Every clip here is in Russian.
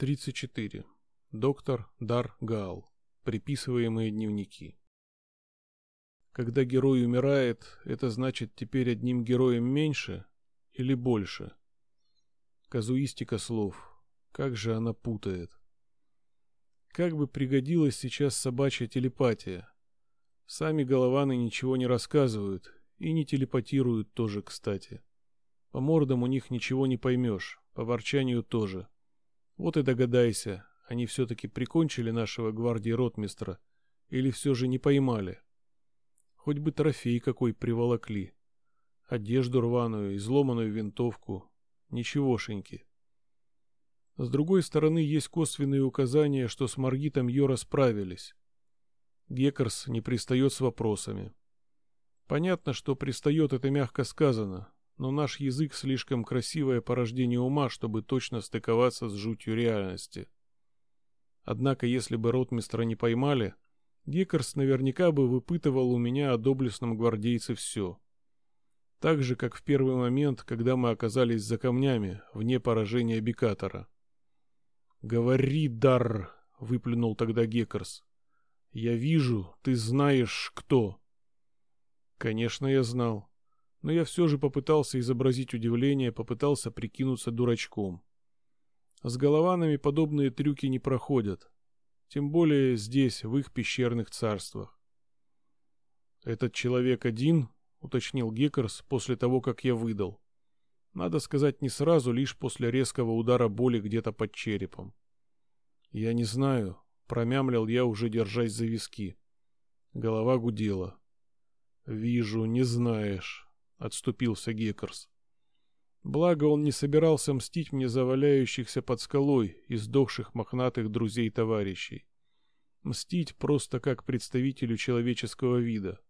34. Доктор Дар Гаал. Приписываемые дневники. Когда герой умирает, это значит теперь одним героем меньше или больше? Казуистика слов. Как же она путает. Как бы пригодилась сейчас собачья телепатия. Сами голованы ничего не рассказывают и не телепатируют тоже, кстати. По мордам у них ничего не поймешь, по ворчанию тоже. Вот и догадайся, они все-таки прикончили нашего гвардии ротмистра или все же не поймали. Хоть бы трофей какой приволокли. Одежду рваную, изломанную винтовку. Ничегошеньки. С другой стороны, есть косвенные указания, что с Маргитом Йо расправились. Геккерс не пристает с вопросами. Понятно, что пристает это мягко сказано, но наш язык слишком красивое порождение ума, чтобы точно стыковаться с жутью реальности. Однако, если бы ротмистра не поймали, Геккерс наверняка бы выпытывал у меня о доблестном гвардейце все. Так же, как в первый момент, когда мы оказались за камнями, вне поражения Бикатора. «Говори, Дар!» — выплюнул тогда Геккерс. «Я вижу, ты знаешь, кто». Конечно, я знал но я все же попытался изобразить удивление, попытался прикинуться дурачком. С голованами подобные трюки не проходят, тем более здесь, в их пещерных царствах. «Этот человек один?» — уточнил Геккерс после того, как я выдал. Надо сказать, не сразу, лишь после резкого удара боли где-то под черепом. «Я не знаю», — промямлил я, уже держась за виски. Голова гудела. «Вижу, не знаешь» отступился Геккерс. Благо он не собирался мстить мне за валяющихся под скалой и сдохших мохнатых друзей-товарищей. Мстить просто как представителю человеческого вида.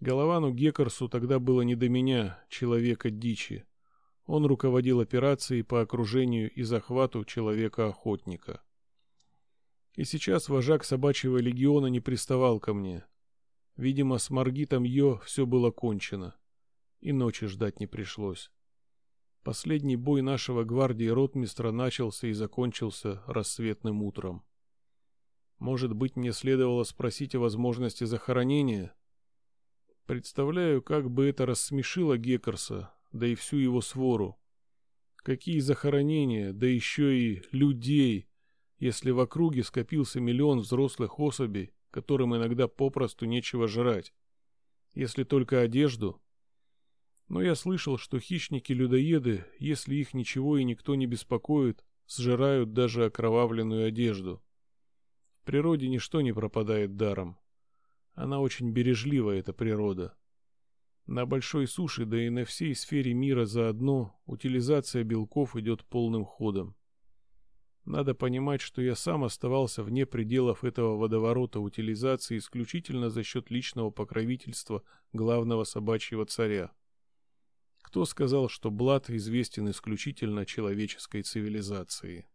Головану Геккерсу тогда было не до меня, человека дичи. Он руководил операцией по окружению и захвату человека-охотника. И сейчас вожак собачьего легиона не приставал ко мне. Видимо, с Маргитом Йо все было кончено и ночи ждать не пришлось. Последний бой нашего гвардии ротмистра начался и закончился рассветным утром. Может быть, мне следовало спросить о возможности захоронения? Представляю, как бы это рассмешило Геккерса, да и всю его свору. Какие захоронения, да еще и людей, если в округе скопился миллион взрослых особей, которым иногда попросту нечего жрать. Если только одежду, но я слышал, что хищники-людоеды, если их ничего и никто не беспокоит, сжирают даже окровавленную одежду. В природе ничто не пропадает даром. Она очень бережлива, эта природа. На большой суше, да и на всей сфере мира заодно, утилизация белков идет полным ходом. Надо понимать, что я сам оставался вне пределов этого водоворота утилизации исключительно за счет личного покровительства главного собачьего царя. Кто сказал, что Блад известен исключительно человеческой цивилизации?